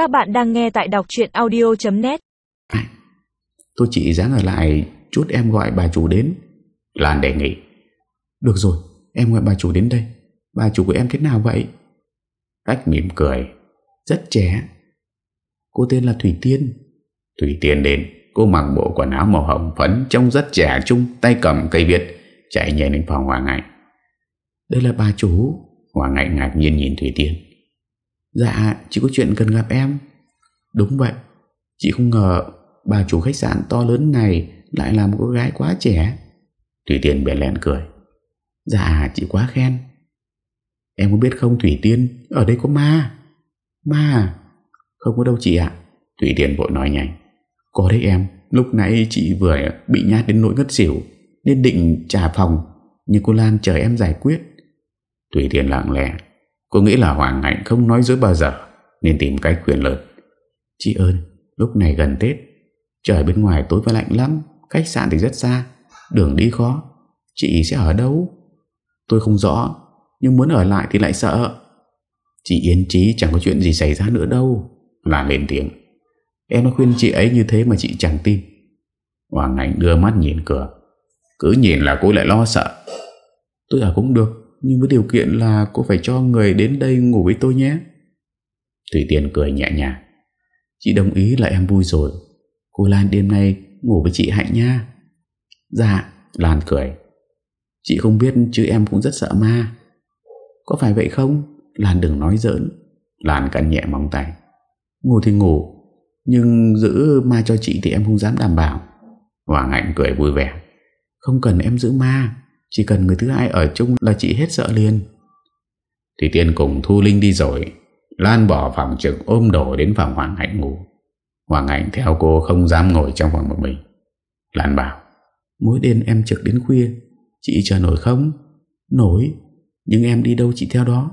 Các bạn đang nghe tại đọc chuyện audio.net Tôi chỉ dám ở lại chút em gọi bà chủ đến. Lan đề nghị. Được rồi em gọi bà chủ đến đây. Bà chủ của em thế nào vậy? Cách mỉm cười. Rất trẻ. Cô tên là Thủy Tiên. Thủy Tiên đến. Cô mặc bộ quần áo màu hồng phấn Trông rất trẻ trung Tay cầm cây việt, Chạy nhảy đến phòng Hoàng Anh Đây là bà chủ. Hoàng Anh ngạc nhiên nhìn Thủy Tiên. Dạ chị có chuyện cần gặp em. Đúng vậy. Chị không ngờ bà chủ khách sạn to lớn này Lại là một cô gái quá trẻ. Thủy Tiên bèn lèn cười. Dạ chị quá khen. Em có biết không, Thủy Tiên? Ở đây có ma. Ma? Không có đâu chị ạ. Thủy Tiên vội nói nhanh. Có đấy em, Lúc nãy chị vừa bị nhát đến nỗi ngất xỉu, Nên định trả phòng, Nhưng cô Lan chờ em giải quyết. Thủy Tiên lặng lẽ Cô nghĩ là Hoàng Hạnh không nói dối bao giờ, Nên tìm cách khuyên lợi. Chị ơi, lúc này gần Tết, Trời bên ngoài tối và lạnh lắm, Khách sạn thì rất xa, Đường đi khó. Chị sẽ ở đâu? Tôi không rõ, Nhưng muốn ở lại thì lại sợ. Chị yên trí chẳng có chuyện gì xảy ra nữa đâu, Là lên tiếng. Em đã khuyên chị ấy như thế mà chị chẳng tin. Hoàng Anh đưa mắt nhìn cửa, Cứ nhìn là cô lại lo sợ. Tôi ở cũng được nhưng với điều kiện là cô phải cho người đến đây ngủ với tôi nhé. Thủy Tiên cười nhẹ nhàng. Chị đồng ý là em vui rồi. Cô Lan đêm nay ngủ với chị Hạnh nha. Dạ. Lan cười. Chị không biết chứ em cũng rất sợ ma. Có phải vậy không? Lan đừng nói giỡn. Lan cắn nhẹ móng tay. Ngủ thì ngủ Nhưng giữ ma cho chị thì em không dám đảm bảo. Hoàng Hạnh cười vui vẻ. Không cần em giữ ma chỉ cần người thứ hai ở chung là chị hết sợ liền. Thì Tiên cùng Thu Linh đi rồi. Lan bỏ phòng trực ôm đồ đến phòng Hoàng Hạnh ngủ. Hoàng Hạnh theo cô không dám ngồi trong phòng một mình. Lan bảo, Mỗi đêm em trực đến khuya, Chị chờ nổi không? Nổi, Nhưng em đi đâu chị theo đó?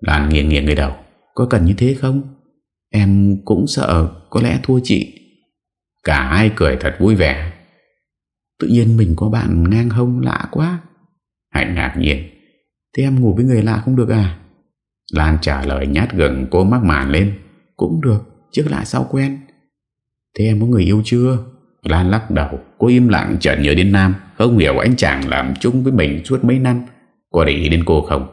Lan nghiêng nghiêng người đầu, Có cần như thế không? Em cũng sợ có lẽ thua chị. Cả hai cười thật vui vẻ. Tự nhiên mình có bạn ngang hông lạ quá. Hạnh ngạc nhiên. Thế em ngủ với người lạ không được à? Lan trả lời nhát gừng, cô mắc màn lên. Cũng được, Trước lại sau quen. Thế em có người yêu chưa? Lan lắc đầu. Cô im lặng chợt nhớ đến Nam. Không hiểu anh chàng làm chung với mình suốt mấy năm. Có để ý đến cô không?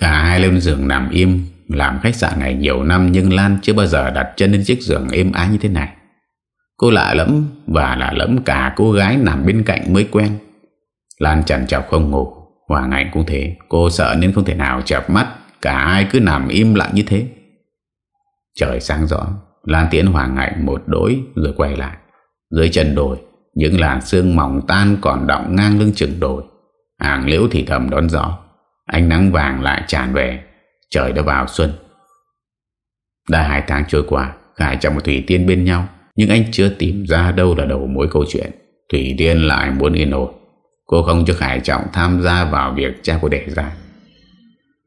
Cả hai lên giường nằm im, Làm khách sạn này nhiều năm Nhưng Lan chưa bao giờ đặt chân lên chiếc giường êm ái như thế này. Cô lạ lẫm Và lạ lẫm cả cô gái nằm bên cạnh mới quen. Lan chẳng chọc không ngủ. Hoàng Anh cũng thế. Cô sợ nên không thể nào chập mắt. Cả ai cứ nằm im lặng như thế. Trời sáng rõ. Lan tiến Hoàng Anh một đối Rồi quay lại. Dưới chân đồi, Những làn sương mỏng tan còn đọng ngang lưng chừng đồi. Hàng liễu thì thầm đón gió. Ánh nắng vàng lại tràn về. Trời đã vào xuân. Đã hai tháng trôi qua, Khải chồng và Thủy Tiên bên nhau. Nhưng anh chưa tìm ra đâu là đầu mối câu chuyện. Thủy Tiên lại muốn yên ổn. Cô không cho Khải Trọng tham gia vào việc cha cô đẻ ra.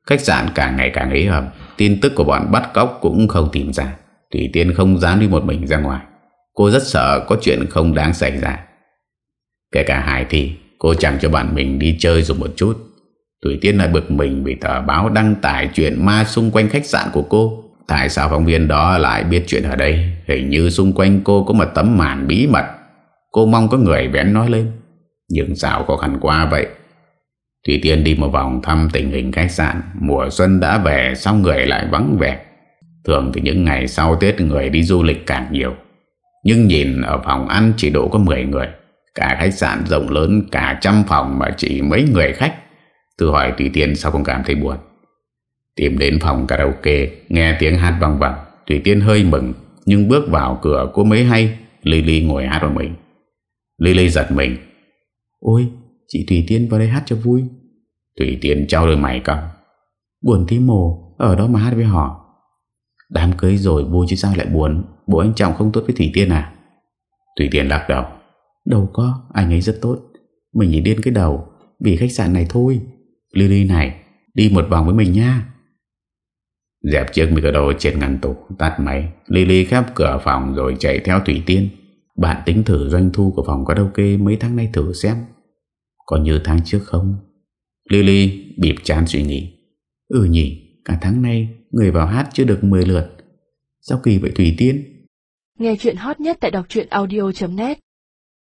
Khách sạn càng ngày càng ế ẩm. Tin tức của bọn bắt cóc cũng không tìm ra. Thủy Tiên không dám đi một mình ra ngoài. Cô rất sợ có chuyện không đáng xảy ra. Kể cả Hải thì Cô chẳng cho bạn mình đi chơi dùng một chút. Thủy Tiên lại bực mình Vì tờ báo đăng tải chuyện ma xung quanh khách sạn của cô. Tại sao phóng viên đó lại biết chuyện ở đây? Hình như xung quanh cô có một tấm màn bí mật. Cô mong có người vén nói lên. Nhưng sao khó khăn quá vậy? Thủy Tiên đi một vòng thăm tình hình khách sạn. Mùa xuân đã về Xong người lại vắng vẻ? Thường thì những ngày sau Tết người đi du lịch càng nhiều. Nhưng nhìn ở phòng ăn chỉ độ có 10 người. Cả khách sạn rộng lớn, Cả trăm phòng mà chỉ mấy người khách. Tôi hỏi Thủy Tiên sao không cảm thấy buồn. Tìm đến phòng karaoke, Nghe tiếng hát vang vang. Thủy Tiên hơi mừng, Nhưng bước vào cửa cô mới hay, Lily ngồi hát một mình. Lily giật mình. Ôi, chị Thủy Tiên vào đây hát cho vui. Thủy Tiên trao đôi mày cong Buồn tí mồ, Ở đó mà hát với họ. Đám cưới rồi vui chứ sao lại buồn? Bố anh chồng không tốt với Thủy Tiên à? Thủy Tiên lắc đầu. Đâu có, anh ấy rất tốt. Mình chỉ điên cái đầu, Vì khách sạn này thôi. Lily này, đi một vòng với mình nha. Dẹp chiếc micro trên ngăn tủ, Tắt máy. Lily khép cửa phòng rồi chạy theo Thủy Tiên. Bạn tính thử doanh thu của phòng karaoke Mấy tháng nay thử xem. Có như tháng trước không? Lily bịp chán suy nghĩ. Ừ nhỉ, Cả tháng nay Người vào hát chưa được 10 lượt. Sao kỳ vậy Thủy Tiên? Nghe chuyện hot nhất tại đọc truyện audio.net